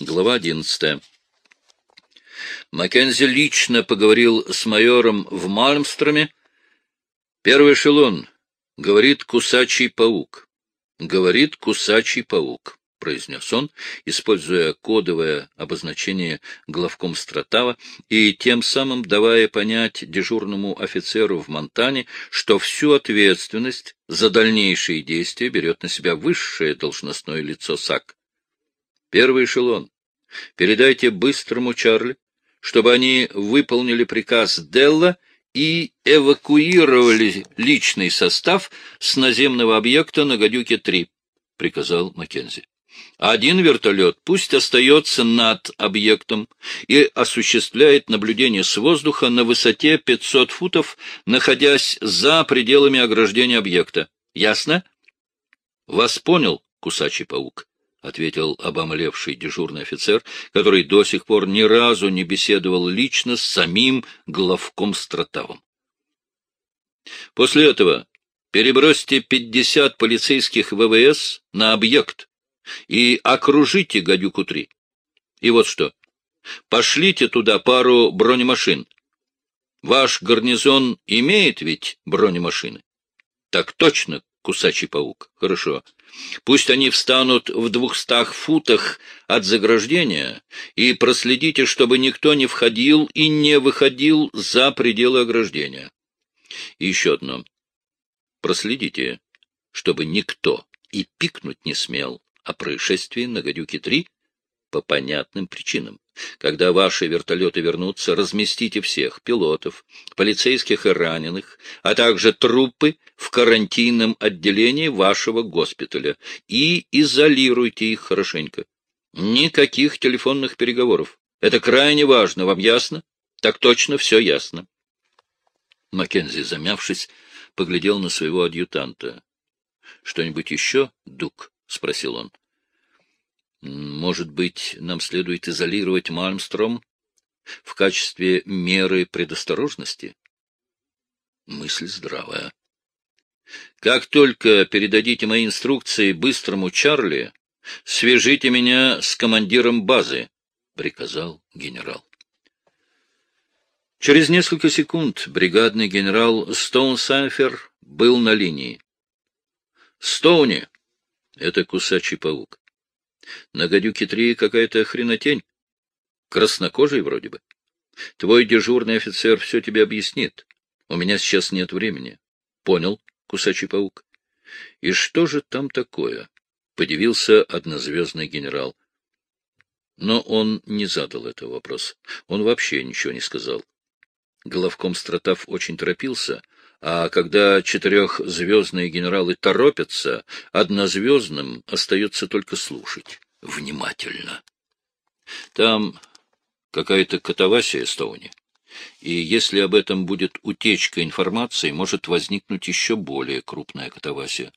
Глава одиннадцатая. Маккензи лично поговорил с майором в Мальмстроме. Первый эшелон, говорит кусачий паук. Говорит кусачий паук, произнес он, используя кодовое обозначение главком Стратава и тем самым давая понять дежурному офицеру в Монтане, что всю ответственность за дальнейшие действия берет на себя высшее должностное лицо САК. Первый эшелон. Передайте быстрому Чарли, чтобы они выполнили приказ Делла и эвакуировали личный состав с наземного объекта на Гадюке-3, — приказал Маккензи. Один вертолет пусть остается над объектом и осуществляет наблюдение с воздуха на высоте 500 футов, находясь за пределами ограждения объекта. Ясно? Вас понял, кусачий паук? — ответил обомлевший дежурный офицер, который до сих пор ни разу не беседовал лично с самим главком Стратавом. После этого перебросьте пятьдесят полицейских ВВС на объект и окружите «Гадюку-3». И вот что. Пошлите туда пару бронемашин. Ваш гарнизон имеет ведь бронемашины? Так точно, кусачий паук. Хорошо. Пусть они встанут в двухстах футах от заграждения, и проследите, чтобы никто не входил и не выходил за пределы ограждения. И еще одно. Проследите, чтобы никто и пикнуть не смел о происшествии на Гадюке-3 по понятным причинам. Когда ваши вертолеты вернутся, разместите всех — пилотов, полицейских и раненых, а также трупы в карантинном отделении вашего госпиталя и изолируйте их хорошенько. Никаких телефонных переговоров. Это крайне важно, вам ясно? Так точно, все ясно. Маккензи, замявшись, поглядел на своего адъютанта. — Что-нибудь еще, Дук? — спросил он. — может быть, нам следует изолировать Мальмстром в качестве меры предосторожности? Мысль здравая. Как только передадите мои инструкции быстрому Чарли, свяжите меня с командиром базы, — приказал генерал. Через несколько секунд бригадный генерал Стоунсайфер был на линии. — Стоуни! — это кусачий паук. На гадюке-3 какая-то хренотень. Краснокожий вроде бы. Твой дежурный офицер все тебе объяснит. У меня сейчас нет времени. Понял, кусачий паук. И что же там такое? Подивился однозвездный генерал. Но он не задал этого вопроса. Он вообще ничего не сказал. Главком Стратав очень торопился, а когда четырехзвездные генералы торопятся, однозвездным остается только слушать внимательно. Там какая-то катавасия, Стоуни, и если об этом будет утечка информации, может возникнуть еще более крупная катавасия.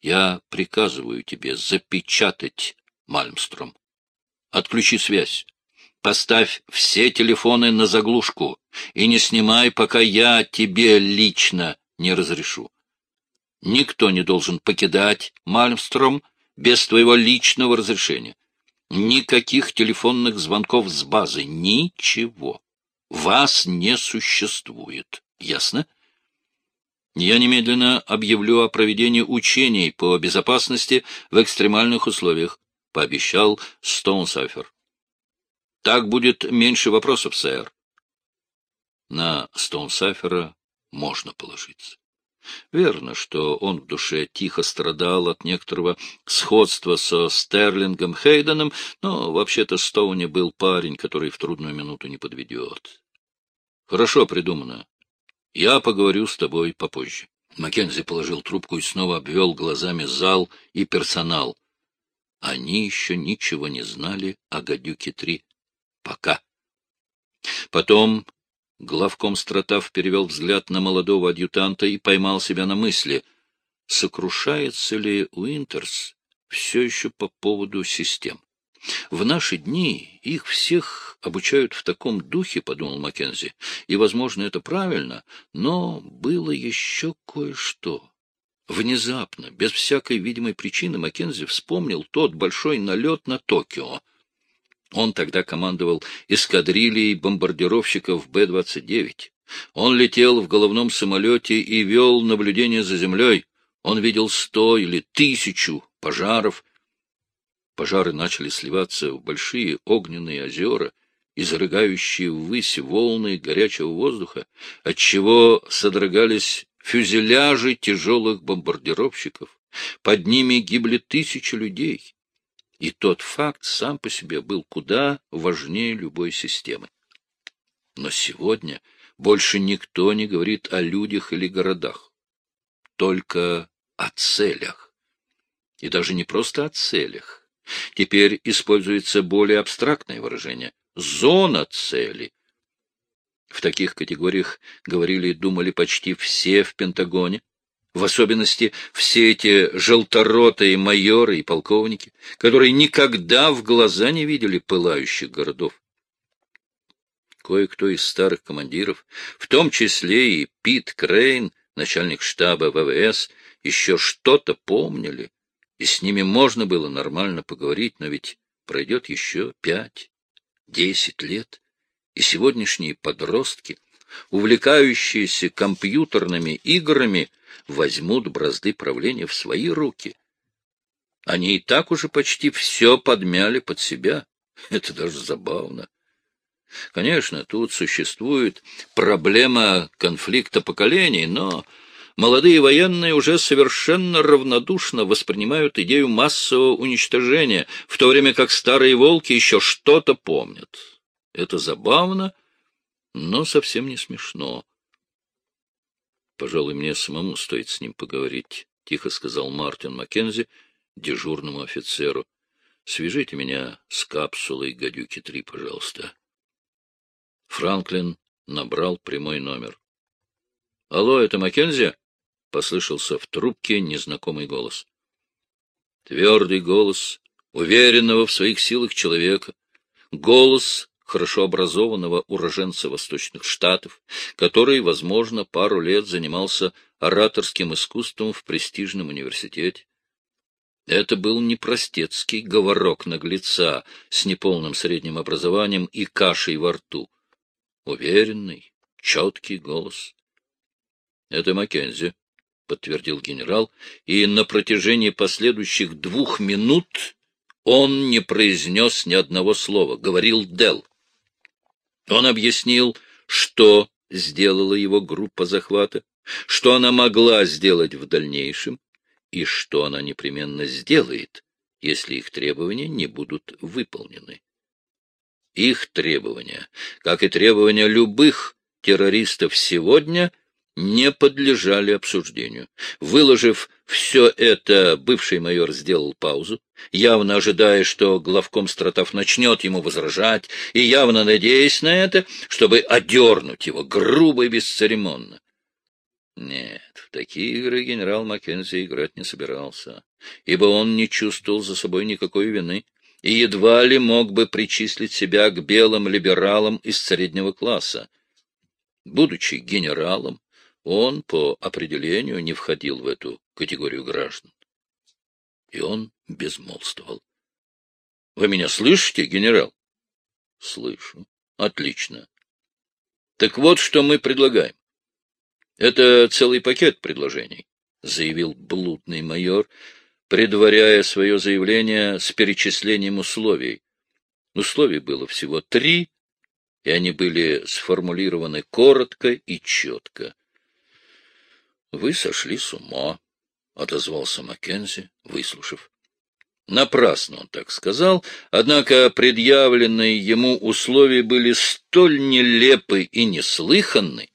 Я приказываю тебе запечатать Мальмстром. Отключи связь. Поставь все телефоны на заглушку и не снимай, пока я тебе лично не разрешу. Никто не должен покидать Мальмстром без твоего личного разрешения. Никаких телефонных звонков с базы, ничего. Вас не существует. Ясно? Я немедленно объявлю о проведении учений по безопасности в экстремальных условиях, — пообещал Стоунсафер. Так будет меньше вопросов, сэр. На Стоунсафера можно положиться. Верно, что он в душе тихо страдал от некоторого сходства со Стерлингом Хейденом, но вообще-то Стоуни был парень, который в трудную минуту не подведет. Хорошо придумано. Я поговорю с тобой попозже. Маккензи положил трубку и снова обвел глазами зал и персонал. Они еще ничего не знали о «Гадюке-3». Пока. Потом главком Стратав перевел взгляд на молодого адъютанта и поймал себя на мысли, сокрушается ли Уинтерс все еще по поводу систем. В наши дни их всех обучают в таком духе, — подумал Маккензи, — и, возможно, это правильно, но было еще кое-что. Внезапно, без всякой видимой причины, Маккензи вспомнил тот большой налет на Токио. Он тогда командовал эскадрильей бомбардировщиков Б-29. Он летел в головном самолете и вел наблюдение за землей. Он видел сто или тысячу пожаров. Пожары начали сливаться в большие огненные озера, изрыгающие ввысь волны горячего воздуха, отчего содрогались фюзеляжи тяжелых бомбардировщиков. Под ними гибли тысячи людей. И тот факт сам по себе был куда важнее любой системы. Но сегодня больше никто не говорит о людях или городах, только о целях. И даже не просто о целях. Теперь используется более абстрактное выражение — зона цели. В таких категориях говорили и думали почти все в Пентагоне, в особенности все эти желторотые майоры и полковники, которые никогда в глаза не видели пылающих городов. Кое-кто из старых командиров, в том числе и Пит Крейн, начальник штаба ВВС, еще что-то помнили, и с ними можно было нормально поговорить, но ведь пройдет еще пять, десять лет, и сегодняшние подростки, увлекающиеся компьютерными играми, возьмут бразды правления в свои руки. Они и так уже почти все подмяли под себя. Это даже забавно. Конечно, тут существует проблема конфликта поколений, но молодые военные уже совершенно равнодушно воспринимают идею массового уничтожения, в то время как старые волки еще что-то помнят. Это забавно, но совсем не смешно. Пожалуй, мне самому стоит с ним поговорить, — тихо сказал Мартин Маккензи дежурному офицеру. — Свяжите меня с капсулой «Гадюки-3», пожалуйста. Франклин набрал прямой номер. — Алло, это Маккензи? — послышался в трубке незнакомый голос. Твердый голос уверенного в своих силах человека, голос хорошо образованного уроженца Восточных Штатов, который, возможно, пару лет занимался ораторским искусством в престижном университете. Это был не простецкий говорок наглеца с неполным средним образованием и кашей во рту. Уверенный, четкий голос. — Это Маккензи, — подтвердил генерал, и на протяжении последующих двух минут он не произнес ни одного слова, говорил Дел. Он объяснил, что сделала его группа захвата, что она могла сделать в дальнейшем и что она непременно сделает, если их требования не будут выполнены. Их требования, как и требования любых террористов сегодня, не подлежали обсуждению. Выложив все это, бывший майор сделал паузу, явно ожидая, что главком Стратов начнет ему возражать, и явно надеясь на это, чтобы одернуть его грубо и бесцеремонно. Нет, в такие игры генерал Маккензи играть не собирался, ибо он не чувствовал за собой никакой вины и едва ли мог бы причислить себя к белым либералам из среднего класса. Будучи генералом, он по определению не входил в эту категорию граждан. И он безмолвствовал. — Вы меня слышите, генерал? — Слышу. — Отлично. — Так вот, что мы предлагаем. Это целый пакет предложений, — заявил блудный майор, предваряя свое заявление с перечислением условий. Условий было всего три, и они были сформулированы коротко и четко. — Вы сошли с ума, — отозвался Маккензи, выслушав. Напрасно он так сказал, однако предъявленные ему условия были столь нелепы и неслыханны,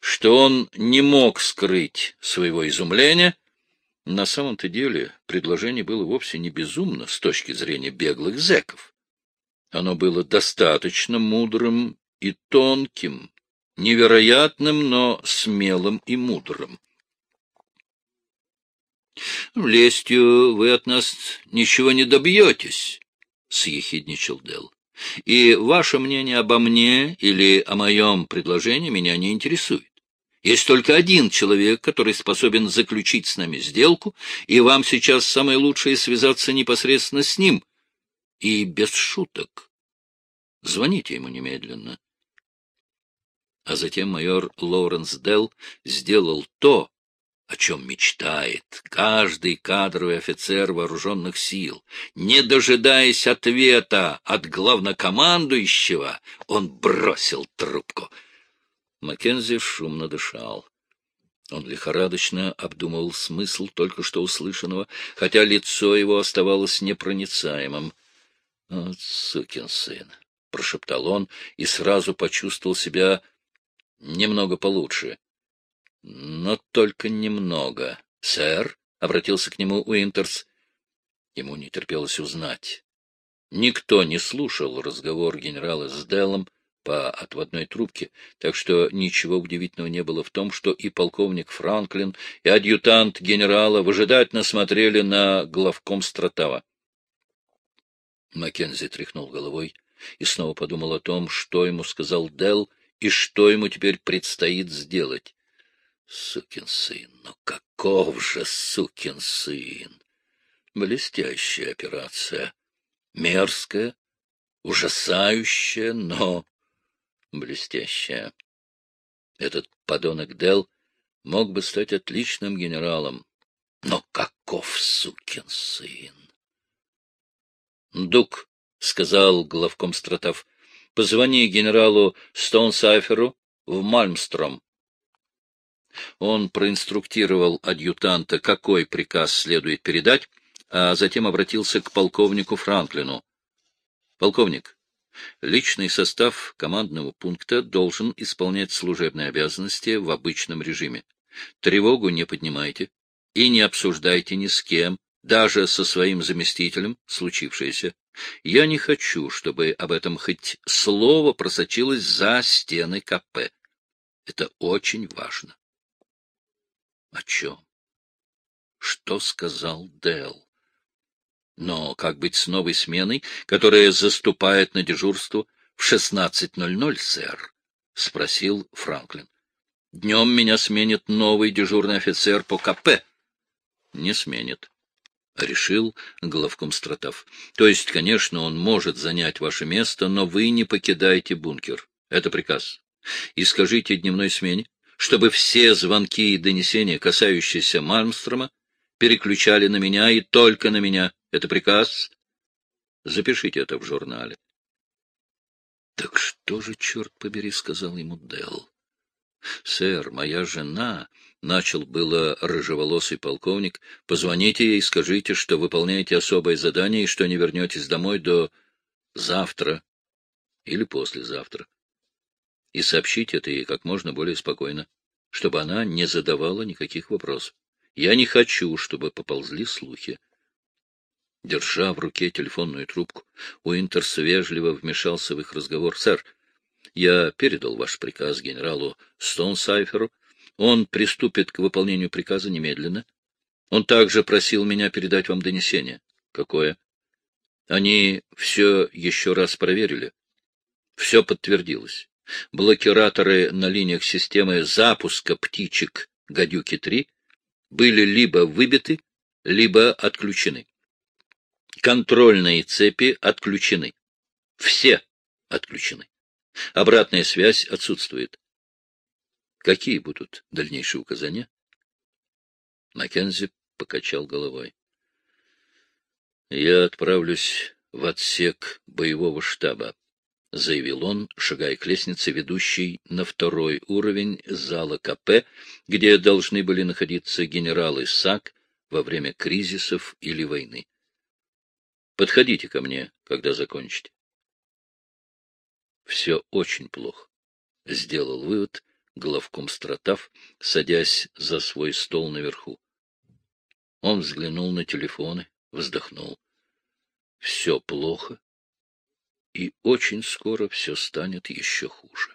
что он не мог скрыть своего изумления. На самом-то деле предложение было вовсе не безумно с точки зрения беглых зэков. Оно было достаточно мудрым и тонким, невероятным, но смелым и мудрым. Лестью вы от нас ничего не добьетесь, — съехидничал Дел. И ваше мнение обо мне или о моем предложении меня не интересует. Есть только один человек, который способен заключить с нами сделку, и вам сейчас самое лучшее связаться непосредственно с ним. И без шуток. Звоните ему немедленно. А затем майор Лоуренс Делл сделал то, о чем мечтает каждый кадровый офицер вооруженных сил. Не дожидаясь ответа от главнокомандующего, он бросил трубку. Маккензи шумно дышал. Он лихорадочно обдумывал смысл только что услышанного, хотя лицо его оставалось непроницаемым. — Вот сукин сын! — прошептал он и сразу почувствовал себя немного получше. Но только немного. — Сэр, — обратился к нему Уинтерс. Ему не терпелось узнать. Никто не слушал разговор генерала с Деллом по отводной трубке, так что ничего удивительного не было в том, что и полковник Франклин, и адъютант генерала выжидательно смотрели на главком Стратава. Маккензи тряхнул головой и снова подумал о том, что ему сказал Делл и что ему теперь предстоит сделать. Сукин сын, ну каков же сукин сын! Блестящая операция, мерзкая, ужасающая, но блестящая. Этот подонок Дел мог бы стать отличным генералом, но каков сукин сын! «Дук», — сказал главком Стратов, — «позвони генералу Стоунсайферу в Мальмстром. Он проинструктировал адъютанта, какой приказ следует передать, а затем обратился к полковнику Франклину. «Полковник, личный состав командного пункта должен исполнять служебные обязанности в обычном режиме. Тревогу не поднимайте и не обсуждайте ни с кем, даже со своим заместителем, случившееся. Я не хочу, чтобы об этом хоть слово просочилось за стены КП. Это очень важно. О чем? Что сказал Дэл? Но как быть с новой сменой, которая заступает на дежурство в 16.00, сэр? — спросил Франклин. — Днем меня сменит новый дежурный офицер по КП. — Не сменит, — решил главком Стратов. — То есть, конечно, он может занять ваше место, но вы не покидаете бункер. Это приказ. И скажите дневной смене, чтобы все звонки и донесения, касающиеся Мальмстрома, переключали на меня и только на меня. Это приказ. Запишите это в журнале. — Так что же, черт побери, — сказал ему Делл. — Сэр, моя жена, — начал было рыжеволосый полковник, — позвоните ей скажите, что выполняете особое задание и что не вернетесь домой до завтра или послезавтра и сообщить это ей как можно более спокойно, чтобы она не задавала никаких вопросов. Я не хочу, чтобы поползли слухи. Держа в руке телефонную трубку, Уинтерс вежливо вмешался в их разговор. — Сэр, я передал ваш приказ генералу Стоунсайферу. Он приступит к выполнению приказа немедленно. Он также просил меня передать вам донесение. — Какое? — Они все еще раз проверили. Все подтвердилось. Блокираторы на линиях системы запуска птичек «Гадюки-3» были либо выбиты, либо отключены. Контрольные цепи отключены. Все отключены. Обратная связь отсутствует. Какие будут дальнейшие указания? Маккензи покачал головой. Я отправлюсь в отсек боевого штаба. — заявил он, шагая к лестнице, ведущей на второй уровень зала КП, где должны были находиться генералы САК во время кризисов или войны. — Подходите ко мне, когда закончите. — Все очень плохо, — сделал вывод главком Стратав, садясь за свой стол наверху. Он взглянул на телефоны, вздохнул. — Все плохо и очень скоро все станет еще хуже.